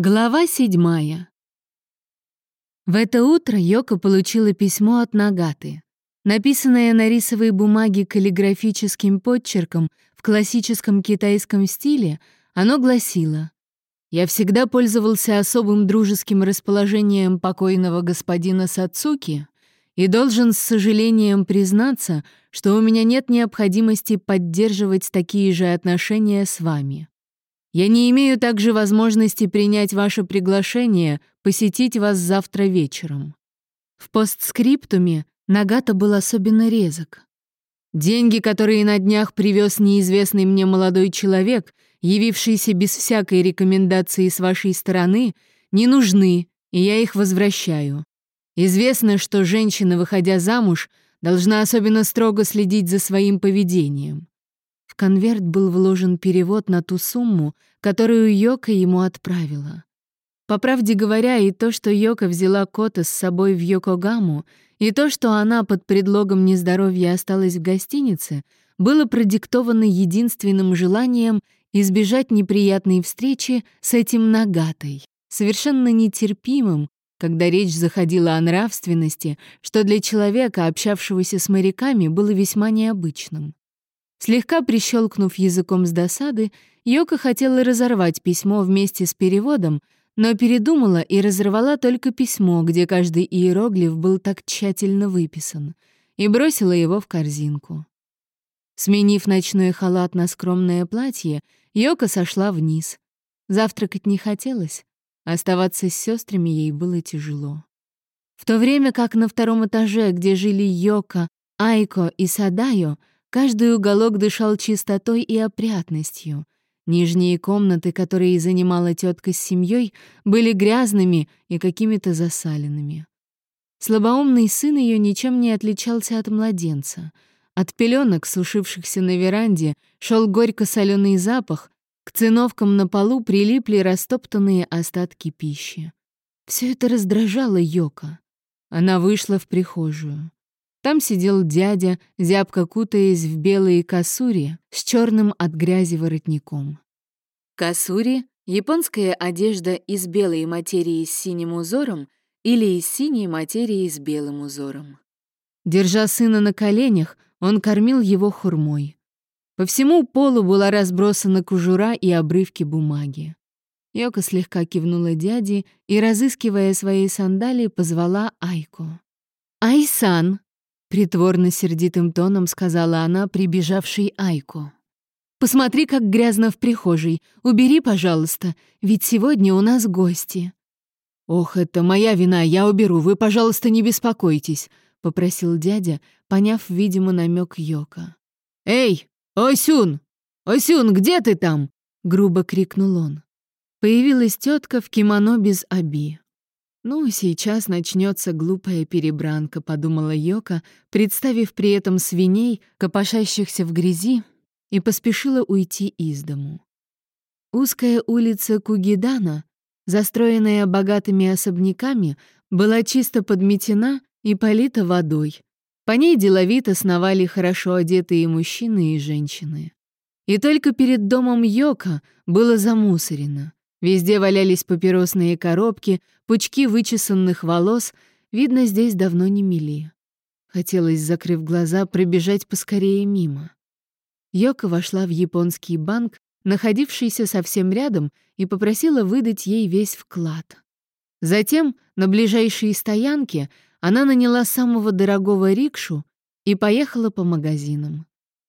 Глава седьмая. В это утро Йока получила письмо от Нагаты. Написанное на рисовой бумаге каллиграфическим подчерком в классическом китайском стиле, оно гласило «Я всегда пользовался особым дружеским расположением покойного господина Сацуки и должен с сожалением признаться, что у меня нет необходимости поддерживать такие же отношения с вами. Я не имею также возможности принять ваше приглашение посетить вас завтра вечером. В постскриптуме Нагата был особенно резок. Деньги, которые на днях привез неизвестный мне молодой человек, явившийся без всякой рекомендации с вашей стороны, не нужны, и я их возвращаю. Известно, что женщина, выходя замуж, должна особенно строго следить за своим поведением конверт был вложен перевод на ту сумму, которую Йока ему отправила. По правде говоря, и то, что Йока взяла кота с собой в Йокогаму, и то, что она под предлогом нездоровья осталась в гостинице, было продиктовано единственным желанием избежать неприятной встречи с этим Нагатой, совершенно нетерпимым, когда речь заходила о нравственности, что для человека, общавшегося с моряками, было весьма необычным. Слегка прищелкнув языком с досады, Йока хотела разорвать письмо вместе с переводом, но передумала и разорвала только письмо, где каждый иероглиф был так тщательно выписан, и бросила его в корзинку. Сменив ночной халат на скромное платье, Йока сошла вниз. Завтракать не хотелось, оставаться с сестрами ей было тяжело. В то время как на втором этаже, где жили Йока, Айко и Садайо, Каждый уголок дышал чистотой и опрятностью. Нижние комнаты, которые занимала тетка с семьей, были грязными и какими-то засаленными. Слабоумный сын ее ничем не отличался от младенца. От пеленок, сушившихся на веранде, шел горько-соленый запах, к циновкам на полу прилипли растоптанные остатки пищи. Все это раздражало Йока. Она вышла в прихожую. Там сидел дядя, зябко кутаясь в белые косури с черным от грязи воротником. Косури — японская одежда из белой материи с синим узором или из синей материи с белым узором. Держа сына на коленях, он кормил его хурмой. По всему полу была разбросана кожура и обрывки бумаги. Йока слегка кивнула дяде и, разыскивая свои сандалии, позвала Айку. «Айсан!» Притворно сердитым тоном сказала она, прибежавшей Айку. «Посмотри, как грязно в прихожей. Убери, пожалуйста, ведь сегодня у нас гости». «Ох, это моя вина, я уберу, вы, пожалуйста, не беспокойтесь», — попросил дядя, поняв, видимо, намек Йока. «Эй, Осюн! Осюн, где ты там?» — грубо крикнул он. Появилась тетка в кимоно без оби. «Ну, сейчас начнется глупая перебранка», — подумала Йока, представив при этом свиней, копошащихся в грязи, и поспешила уйти из дому. Узкая улица Кугидана, застроенная богатыми особняками, была чисто подметена и полита водой. По ней деловито сновали хорошо одетые мужчины и женщины. И только перед домом Йока было замусорено — Везде валялись папиросные коробки, пучки вычесанных волос. Видно, здесь давно не мели. Хотелось, закрыв глаза, пробежать поскорее мимо. Йока вошла в японский банк, находившийся совсем рядом, и попросила выдать ей весь вклад. Затем, на ближайшей стоянке, она наняла самого дорогого рикшу и поехала по магазинам.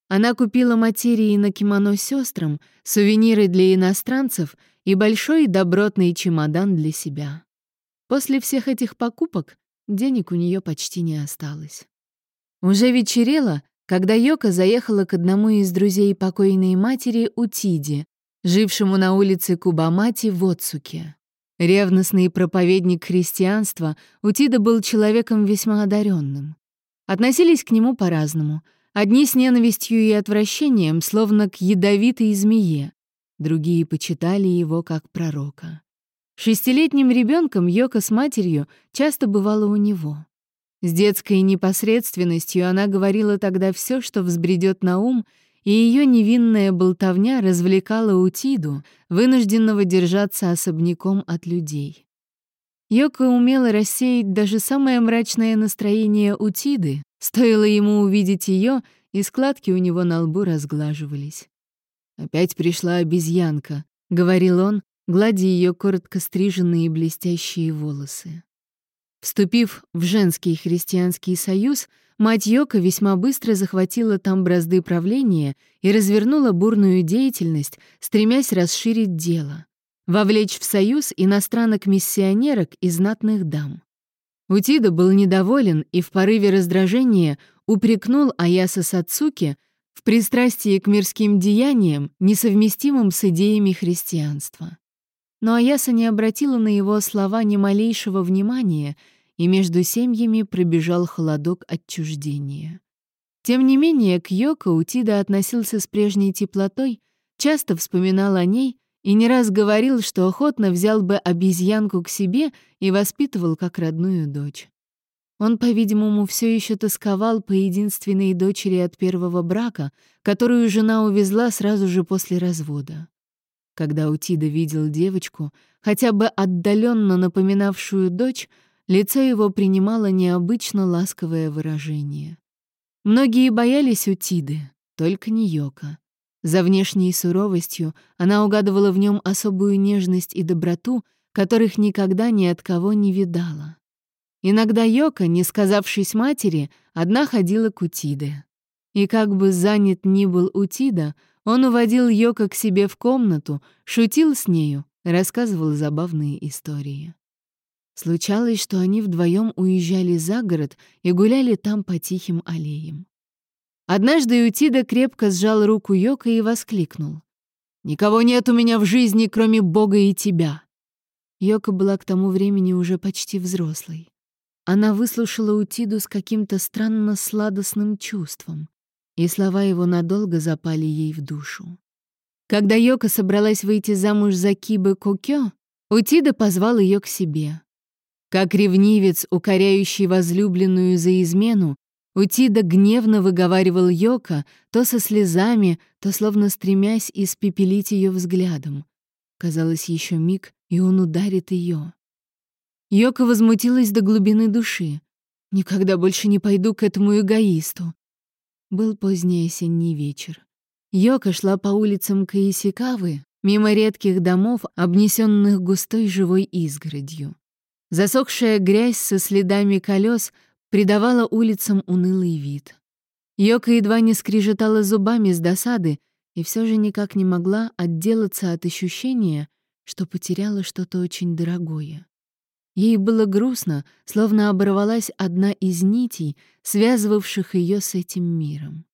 Она купила материи на кимоно сестрам, сувениры для иностранцев и большой добротный чемодан для себя. После всех этих покупок денег у нее почти не осталось. Уже вечерело, когда Йока заехала к одному из друзей покойной матери Утиди, жившему на улице Кубамати в Отсуке. Ревностный проповедник христианства, Утида был человеком весьма одаренным. Относились к нему по-разному. Одни с ненавистью и отвращением, словно к ядовитой змее, другие почитали его как пророка. Шестилетним ребенком Йока с матерью часто бывала у него. С детской непосредственностью она говорила тогда все, что взбредет на ум, и ее невинная болтовня развлекала Утиду, вынужденного держаться особняком от людей. Йока умела рассеять даже самое мрачное настроение Утиды, стоило ему увидеть ее, и складки у него на лбу разглаживались. «Опять пришла обезьянка», — говорил он, гладя ее коротко стриженные блестящие волосы. Вступив в женский христианский союз, мать Йока весьма быстро захватила там бразды правления и развернула бурную деятельность, стремясь расширить дело, вовлечь в союз иностранок-миссионерок и знатных дам. Утида был недоволен и в порыве раздражения упрекнул Аяса Сацуки в пристрастии к мирским деяниям, несовместимым с идеями христианства. Но Аяса не обратила на его слова ни малейшего внимания, и между семьями пробежал холодок отчуждения. Тем не менее, к Йоко Утида относился с прежней теплотой, часто вспоминал о ней и не раз говорил, что охотно взял бы обезьянку к себе и воспитывал как родную дочь. Он, по-видимому, все еще тосковал по единственной дочери от первого брака, которую жена увезла сразу же после развода. Когда Утида видел девочку, хотя бы отдаленно напоминавшую дочь, лицо его принимало необычно ласковое выражение. Многие боялись Утиды, только не Йока. За внешней суровостью она угадывала в нем особую нежность и доброту, которых никогда ни от кого не видала. Иногда Йока, не сказавшись матери, одна ходила к Утиде. И как бы занят ни был Утида, он уводил Йока к себе в комнату, шутил с нею, рассказывал забавные истории. Случалось, что они вдвоем уезжали за город и гуляли там по тихим аллеям. Однажды Утида крепко сжал руку Йока и воскликнул. «Никого нет у меня в жизни, кроме Бога и тебя!» Йока была к тому времени уже почти взрослой. Она выслушала Утиду с каким-то странно сладостным чувством и слова его надолго запали ей в душу. Когда Йока собралась выйти замуж за Кибы Кокё, Утида позвал ее к себе. Как ревнивец, укоряющий возлюбленную за измену, Утида гневно выговаривал Йока, то со слезами, то словно стремясь испепелить ее взглядом. Казалось, еще миг, и он ударит ее. Йока возмутилась до глубины души. «Никогда больше не пойду к этому эгоисту. Был поздний осенний вечер. Йока шла по улицам Каисикавы, мимо редких домов, обнесенных густой живой изгородью. Засохшая грязь со следами колес придавала улицам унылый вид. Йока едва не скрижетала зубами с досады и все же никак не могла отделаться от ощущения, что потеряла что-то очень дорогое. Ей было грустно, словно оборвалась одна из нитей, связывавших ее с этим миром.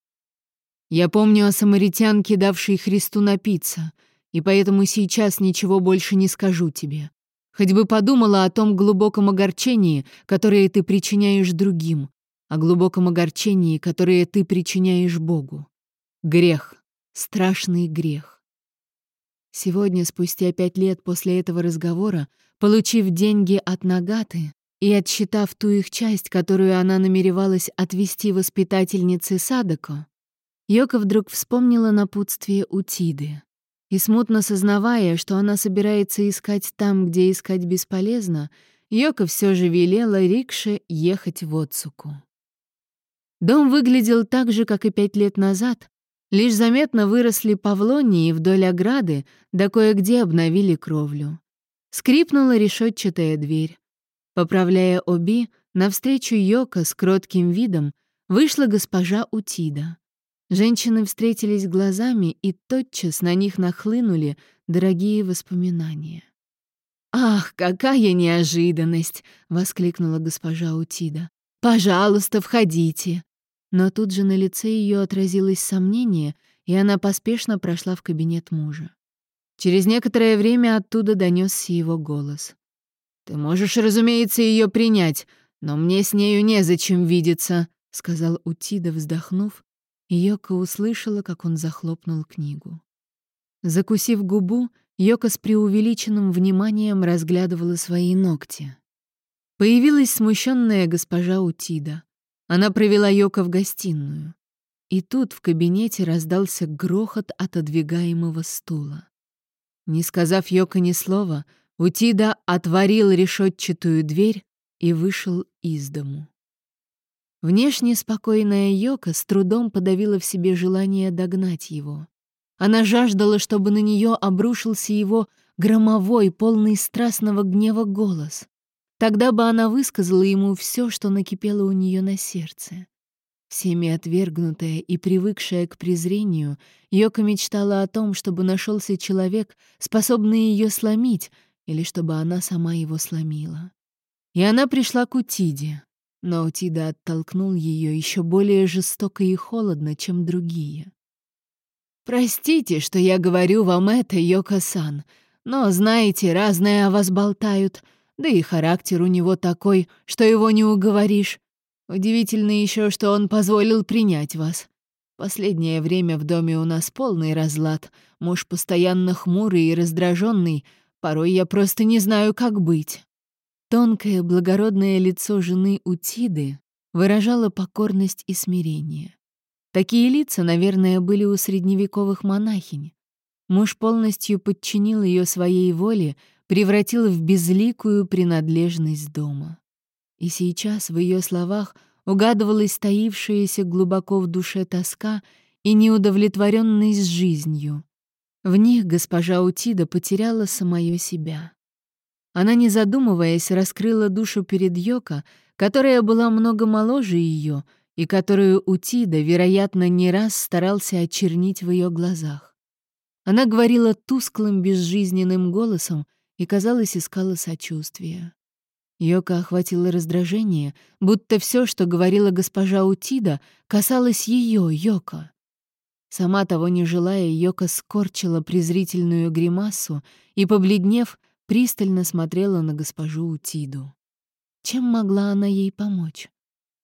«Я помню о самаритянке, давшей Христу напиться, и поэтому сейчас ничего больше не скажу тебе. Хоть бы подумала о том глубоком огорчении, которое ты причиняешь другим, о глубоком огорчении, которое ты причиняешь Богу. Грех, страшный грех. Сегодня, спустя пять лет после этого разговора, получив деньги от Нагаты и отсчитав ту их часть, которую она намеревалась отвести воспитательнице Садако, Йока вдруг вспомнила напутствие Утиды. И смутно сознавая, что она собирается искать там, где искать бесполезно, Йока все же велела Рикше ехать в Отсуку. Дом выглядел так же, как и пять лет назад, Лишь заметно выросли павлонии вдоль ограды, да кое-где обновили кровлю. Скрипнула решетчатая дверь. Поправляя оби, навстречу Йока с кротким видом вышла госпожа Утида. Женщины встретились глазами, и тотчас на них нахлынули дорогие воспоминания. «Ах, какая неожиданность!» — воскликнула госпожа Утида. «Пожалуйста, входите. Но тут же на лице ее отразилось сомнение, и она поспешно прошла в кабинет мужа. Через некоторое время оттуда донесся его голос. «Ты можешь, разумеется, ее принять, но мне с нею незачем видеться», — сказал Утида, вздохнув, и Йока услышала, как он захлопнул книгу. Закусив губу, Йока с преувеличенным вниманием разглядывала свои ногти. Появилась смущенная госпожа Утида. Она провела Йока в гостиную. И тут в кабинете раздался грохот отодвигаемого стула. Не сказав Йока ни слова, Утида отворил решетчатую дверь и вышел из дому. Внешне спокойная Йока с трудом подавила в себе желание догнать его. Она жаждала, чтобы на нее обрушился его громовой, полный страстного гнева голос. Тогда бы она высказала ему все, что накипело у нее на сердце. Всеми отвергнутая и привыкшая к презрению, Йока мечтала о том, чтобы нашелся человек, способный ее сломить, или чтобы она сама его сломила. И она пришла к Утиде, но Утида оттолкнул ее еще более жестоко и холодно, чем другие. «Простите, что я говорю вам это, Йока-сан, но, знаете, разное о вас болтают, да и характер у него такой, что его не уговоришь. Удивительно еще, что он позволил принять вас. Последнее время в доме у нас полный разлад, муж постоянно хмурый и раздраженный, порой я просто не знаю, как быть». Тонкое, благородное лицо жены Утиды выражало покорность и смирение. Такие лица, наверное, были у средневековых монахинь. Муж полностью подчинил ее своей воле, превратил в безликую принадлежность дома. И сейчас в ее словах угадывалась таившаяся глубоко в душе тоска и неудовлетворенность жизнью. В них госпожа Утида потеряла самое себя. Она, не задумываясь, раскрыла душу перед Йоко, которая была много моложе ее и которую Утида, вероятно, не раз старался очернить в ее глазах. Она говорила тусклым, безжизненным голосом и, казалось, искала сочувствия. Йока охватило раздражение, будто все, что говорила госпожа Утида, касалось ее, Йока. Сама того не желая, Йока скорчила презрительную гримасу и, побледнев, пристально смотрела на госпожу Утиду. Чем могла она ей помочь?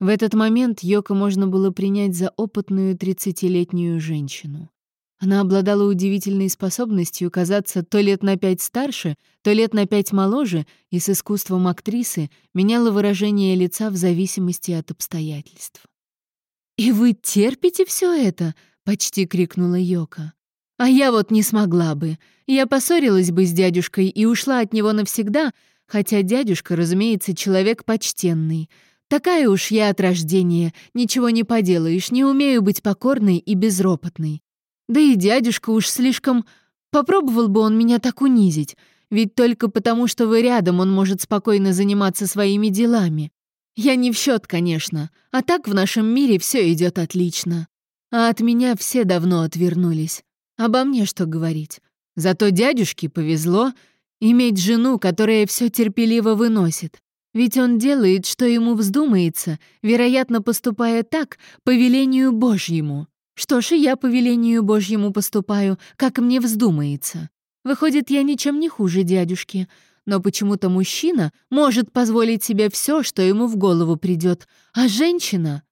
В этот момент Йока можно было принять за опытную тридцатилетнюю женщину. Она обладала удивительной способностью казаться то лет на пять старше, то лет на пять моложе и с искусством актрисы меняла выражение лица в зависимости от обстоятельств. «И вы терпите все это?» — почти крикнула Йока. А я вот не смогла бы. Я поссорилась бы с дядюшкой и ушла от него навсегда, хотя дядюшка, разумеется, человек почтенный. Такая уж я от рождения, ничего не поделаешь, не умею быть покорной и безропотной. Да и дядюшка уж слишком... Попробовал бы он меня так унизить, ведь только потому, что вы рядом, он может спокойно заниматься своими делами. Я не в счет, конечно, а так в нашем мире все идет отлично. А от меня все давно отвернулись. Обо мне что говорить? Зато дядюшке повезло иметь жену, которая все терпеливо выносит. Ведь он делает, что ему вздумается, вероятно, поступая так по велению Божьему. Что ж, я по велению Божьему поступаю, как мне вздумается. Выходит, я ничем не хуже дядюшки. Но почему-то мужчина может позволить себе все, что ему в голову придет, а женщина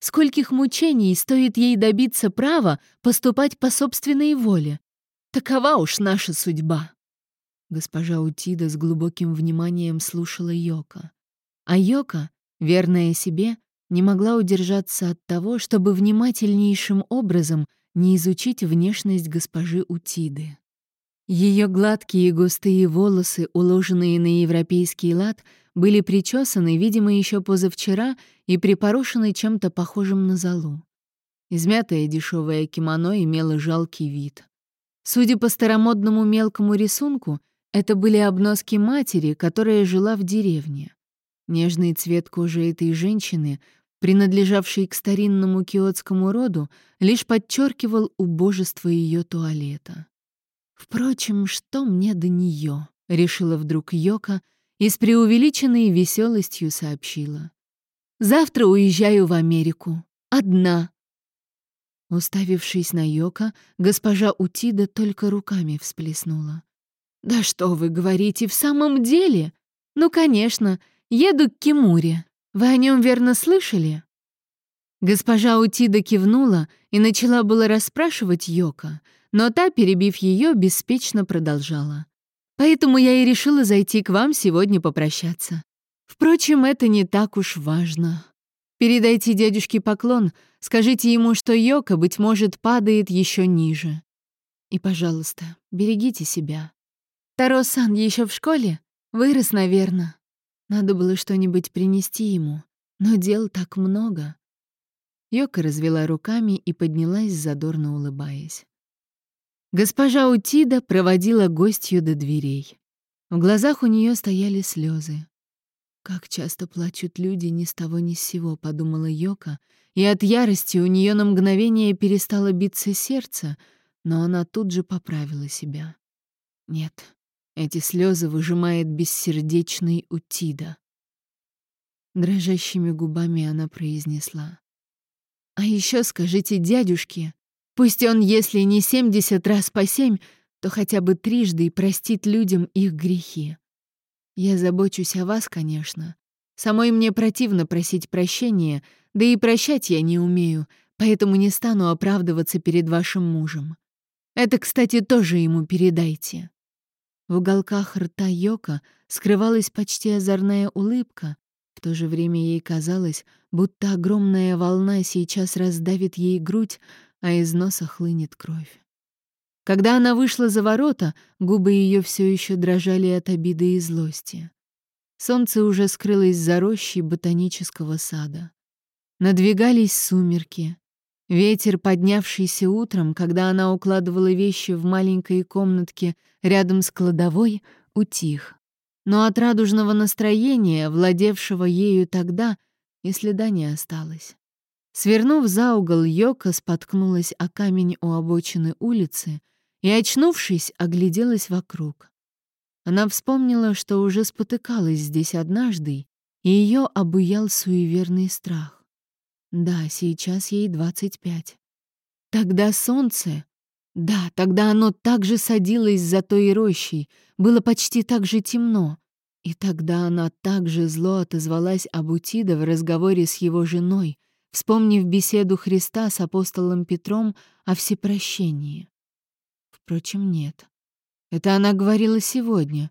Скольких мучений стоит ей добиться права поступать по собственной воле? Такова уж наша судьба. Госпожа Утида с глубоким вниманием слушала Йока. А Йока, верная себе, не могла удержаться от того, чтобы внимательнейшим образом не изучить внешность госпожи Утиды. Ее гладкие густые волосы, уложенные на европейский лад, были причесаны, видимо, еще позавчера и припорошены чем-то похожим на золу. Измятое дешевое кимоно имело жалкий вид. Судя по старомодному мелкому рисунку, это были обноски матери, которая жила в деревне. Нежный цвет кожи этой женщины, принадлежавшей к старинному киотскому роду, лишь подчеркивал убожество ее туалета. «Впрочем, что мне до нее?» — решила вдруг Йока — и с преувеличенной веселостью сообщила. «Завтра уезжаю в Америку. Одна». Уставившись на Йока, госпожа Утида только руками всплеснула. «Да что вы говорите, в самом деле? Ну, конечно, еду к Кимуре. Вы о нем верно слышали?» Госпожа Утида кивнула и начала было расспрашивать Йока, но та, перебив ее, беспечно продолжала. Поэтому я и решила зайти к вам сегодня попрощаться. Впрочем, это не так уж важно. Передайте дядюшке поклон, скажите ему, что Йока, быть может, падает еще ниже. И, пожалуйста, берегите себя. Таро-сан еще в школе? Вырос, наверное. Надо было что-нибудь принести ему, но дел так много. Йока развела руками и поднялась, задорно улыбаясь. Госпожа Утида проводила гостью до дверей. В глазах у нее стояли слезы. «Как часто плачут люди ни с того ни с сего», — подумала Йока, и от ярости у нее на мгновение перестало биться сердце, но она тут же поправила себя. «Нет, эти слезы выжимает бессердечный Утида». Дрожащими губами она произнесла. «А еще скажите дядюшке, Пусть он, если не семьдесят раз по семь, то хотя бы трижды простит людям их грехи. Я забочусь о вас, конечно. Самой мне противно просить прощения, да и прощать я не умею, поэтому не стану оправдываться перед вашим мужем. Это, кстати, тоже ему передайте». В уголках рта Йока скрывалась почти озорная улыбка, в то же время ей казалось, будто огромная волна сейчас раздавит ей грудь, а из носа хлынет кровь. Когда она вышла за ворота, губы ее все еще дрожали от обиды и злости. Солнце уже скрылось за рощей ботанического сада. Надвигались сумерки. Ветер, поднявшийся утром, когда она укладывала вещи в маленькой комнатке рядом с кладовой, утих. Но от радужного настроения, владевшего ею тогда, и следа не осталось. Свернув за угол, Йока споткнулась о камень у обочины улицы и, очнувшись, огляделась вокруг. Она вспомнила, что уже спотыкалась здесь однажды, и ее обуял суеверный страх. Да, сейчас ей двадцать пять. Тогда солнце... Да, тогда оно также садилось за той рощей, было почти так же темно. И тогда она также зло отозвалась об Утида в разговоре с его женой, вспомнив беседу Христа с апостолом Петром о всепрощении. Впрочем, нет. Это она говорила сегодня.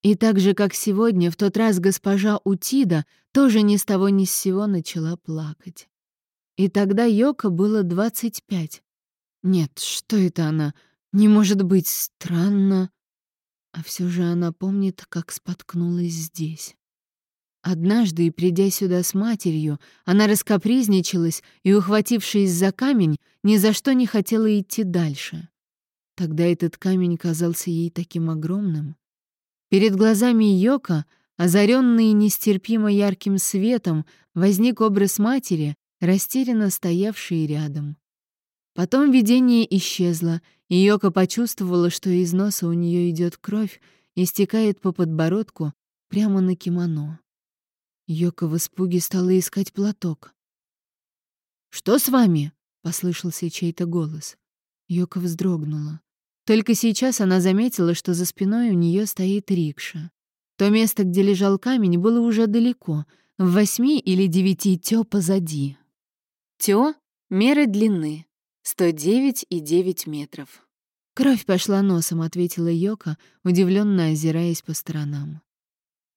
И так же, как сегодня, в тот раз госпожа Утида тоже ни с того ни с сего начала плакать. И тогда Йока было двадцать пять. Нет, что это она? Не может быть странно. А все же она помнит, как споткнулась здесь. Однажды, придя сюда с матерью, она раскопризничалась и, ухватившись за камень, ни за что не хотела идти дальше. Тогда этот камень казался ей таким огромным. Перед глазами Йока, озаренный нестерпимо ярким светом, возник образ матери, растерянно стоявшей рядом. Потом видение исчезло, и Йока почувствовала, что из носа у нее идет кровь и стекает по подбородку прямо на кимоно. Йока в испуге стала искать платок. «Что с вами?» — послышался чей-то голос. Йока вздрогнула. Только сейчас она заметила, что за спиной у нее стоит рикша. То место, где лежал камень, было уже далеко, в восьми или девяти тё позади. Тё — мера длины, 109,9 метров. «Кровь пошла носом», — ответила Йока, удивленно озираясь по сторонам.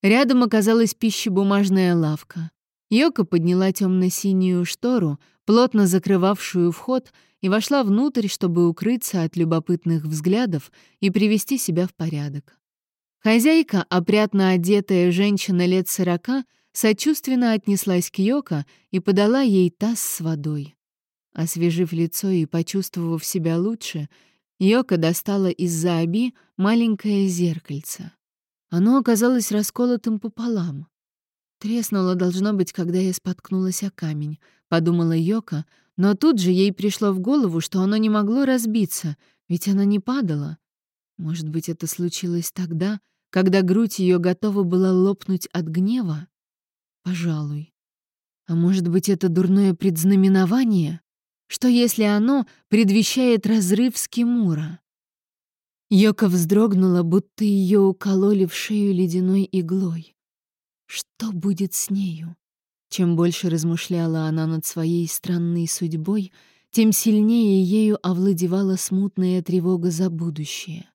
Рядом оказалась пищебумажная лавка. Йока подняла темно-синюю штору, плотно закрывавшую вход, и вошла внутрь, чтобы укрыться от любопытных взглядов и привести себя в порядок. Хозяйка, опрятно одетая женщина лет сорока, сочувственно отнеслась к Йока и подала ей таз с водой. Освежив лицо и почувствовав себя лучше, Йока достала из-за оби маленькое зеркальце. Оно оказалось расколотым пополам. Треснуло, должно быть, когда я споткнулась о камень, подумала Йока, но тут же ей пришло в голову, что оно не могло разбиться, ведь оно не падало. Может быть, это случилось тогда, когда грудь ее готова была лопнуть от гнева? Пожалуй. А может быть, это дурное предзнаменование? Что если оно предвещает разрыв с Кимура? Йока вздрогнула, будто ее укололи в шею ледяной иглой. Что будет с нею? Чем больше размышляла она над своей странной судьбой, тем сильнее ею овладевала смутная тревога за будущее.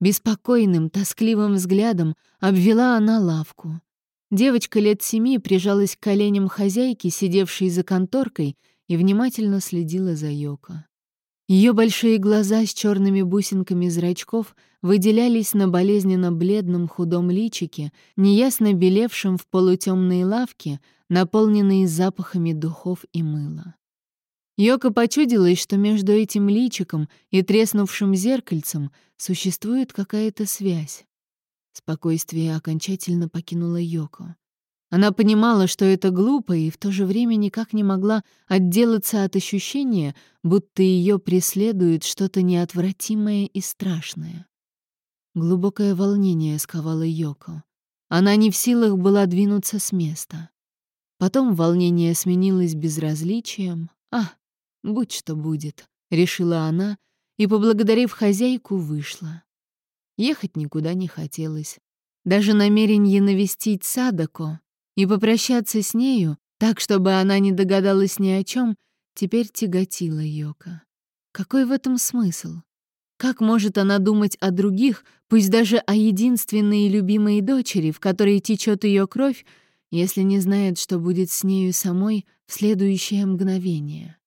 Беспокойным, тоскливым взглядом обвела она лавку. Девочка лет семи прижалась к коленям хозяйки, сидевшей за конторкой, и внимательно следила за Йоко. Ее большие глаза с черными бусинками зрачков выделялись на болезненно бледном худом личике, неясно белевшем в полутемной лавке, наполненной запахами духов и мыла. Йоко почудилось, что между этим личиком и треснувшим зеркальцем существует какая-то связь. Спокойствие окончательно покинуло Йоко. Она понимала, что это глупо, и в то же время никак не могла отделаться от ощущения, будто ее преследует что-то неотвратимое и страшное. Глубокое волнение сковало Йоко. Она не в силах была двинуться с места. Потом волнение сменилось безразличием. «А, будь что будет», — решила она, и, поблагодарив хозяйку, вышла. Ехать никуда не хотелось. Даже намерение навестить Садако и попрощаться с нею, так, чтобы она не догадалась ни о чем, теперь тяготила Йока. Какой в этом смысл? Как может она думать о других, пусть даже о единственной и любимой дочери, в которой течет ее кровь, если не знает, что будет с нею самой в следующее мгновение?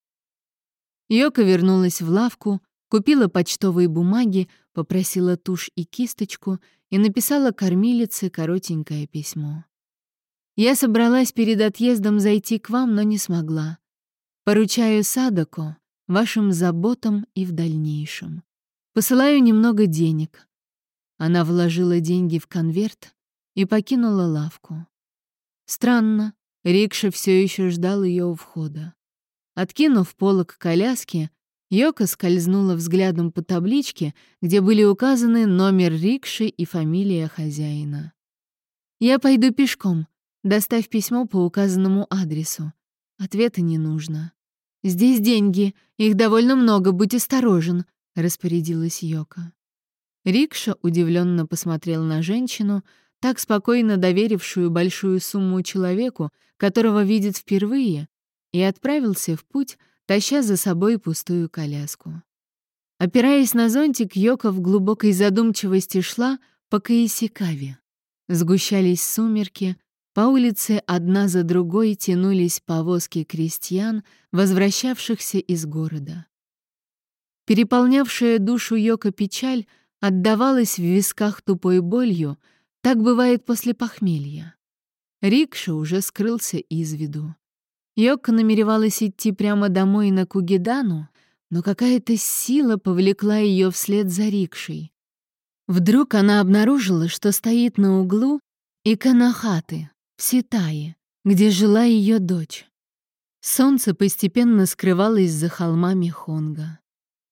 Йока вернулась в лавку, купила почтовые бумаги, попросила тушь и кисточку и написала кормилице коротенькое письмо. Я собралась перед отъездом зайти к вам, но не смогла. Поручаю Садако вашим заботам и в дальнейшем. Посылаю немного денег. Она вложила деньги в конверт и покинула лавку. Странно, Рикша все еще ждал ее у входа. Откинув полок коляски, Йока скользнула взглядом по табличке, где были указаны номер рикши и фамилия хозяина. «Я пойду пешком. Доставь письмо по указанному адресу. Ответа не нужно. Здесь деньги, их довольно много, будь осторожен», — распорядилась Йока. Рикша удивленно посмотрел на женщину, так спокойно доверившую большую сумму человеку, которого видит впервые, и отправился в путь, таща за собой пустую коляску. Опираясь на зонтик, Йока в глубокой задумчивости шла по Каисикаве. Сгущались сумерки, по улице одна за другой тянулись повозки крестьян, возвращавшихся из города. Переполнявшая душу Йока печаль отдавалась в висках тупой болью, так бывает после похмелья. Рикша уже скрылся из виду. Йока намеревалась идти прямо домой на Кугидану, но какая-то сила повлекла ее вслед за Рикшей. Вдруг она обнаружила, что стоит на углу Иканахаты, в Ситае, где жила ее дочь. Солнце постепенно скрывалось за холмами Хонга.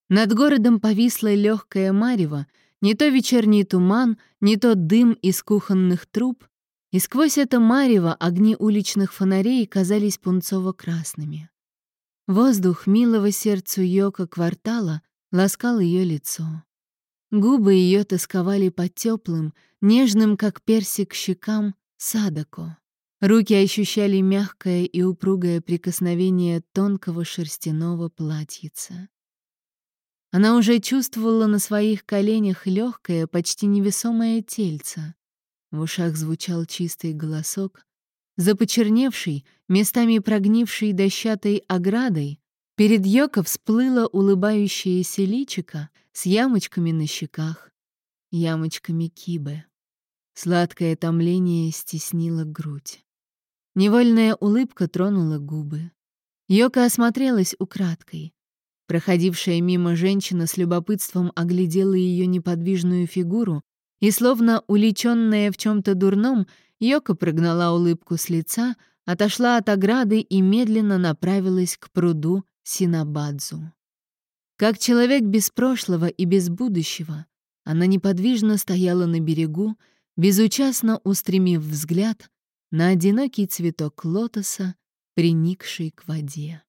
Над городом повисла легкая марево, не то вечерний туман, не то дым из кухонных труб, и сквозь это марево огни уличных фонарей казались пунцово-красными. Воздух милого сердцу Йока квартала ласкал ее лицо. Губы ее тосковали по теплым, нежным, как персик, щекам Садако. Руки ощущали мягкое и упругое прикосновение тонкого шерстяного платьица. Она уже чувствовала на своих коленях легкое, почти невесомое тельце. В ушах звучал чистый голосок. За почерневшей, местами прогнившей дощатой оградой, перед Йоко всплыло улыбающееся личико с ямочками на щеках, ямочками кибы. Сладкое томление стеснило грудь. Невольная улыбка тронула губы. Йока осмотрелась украдкой. Проходившая мимо женщина с любопытством оглядела ее неподвижную фигуру, и, словно уличенная в чем-то дурном, Йока прогнала улыбку с лица, отошла от ограды и медленно направилась к пруду Синабадзу. Как человек без прошлого и без будущего, она неподвижно стояла на берегу, безучастно устремив взгляд на одинокий цветок лотоса, приникший к воде.